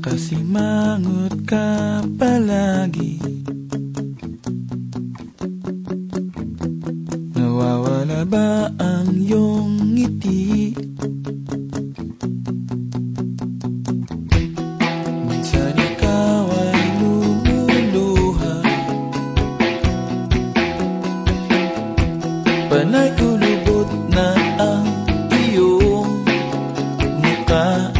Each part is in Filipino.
Nakasimangot ka palagi. Nawawala ba ang iyong kita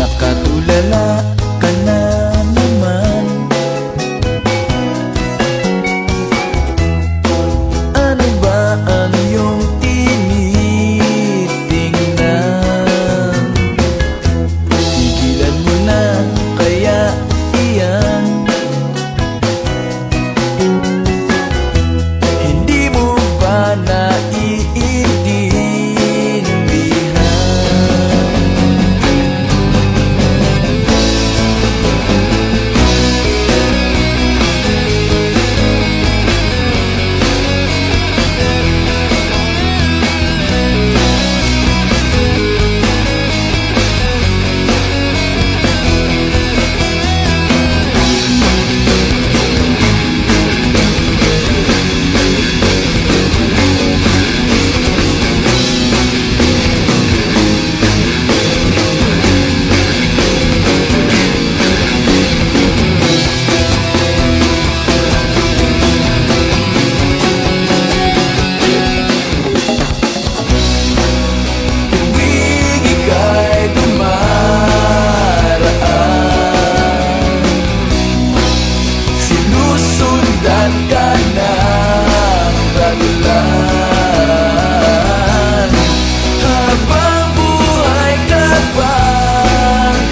sangat katulala kana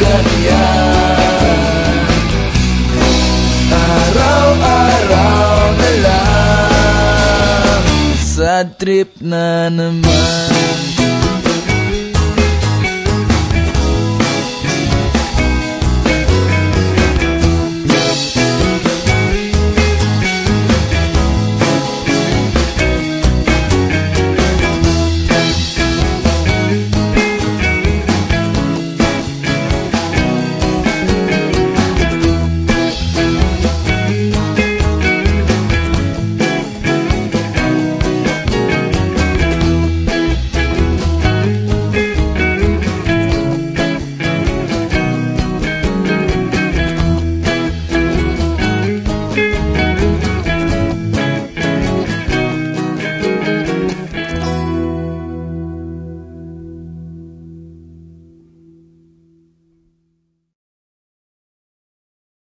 ganyan Araw-araw na lang Sad trip na naman.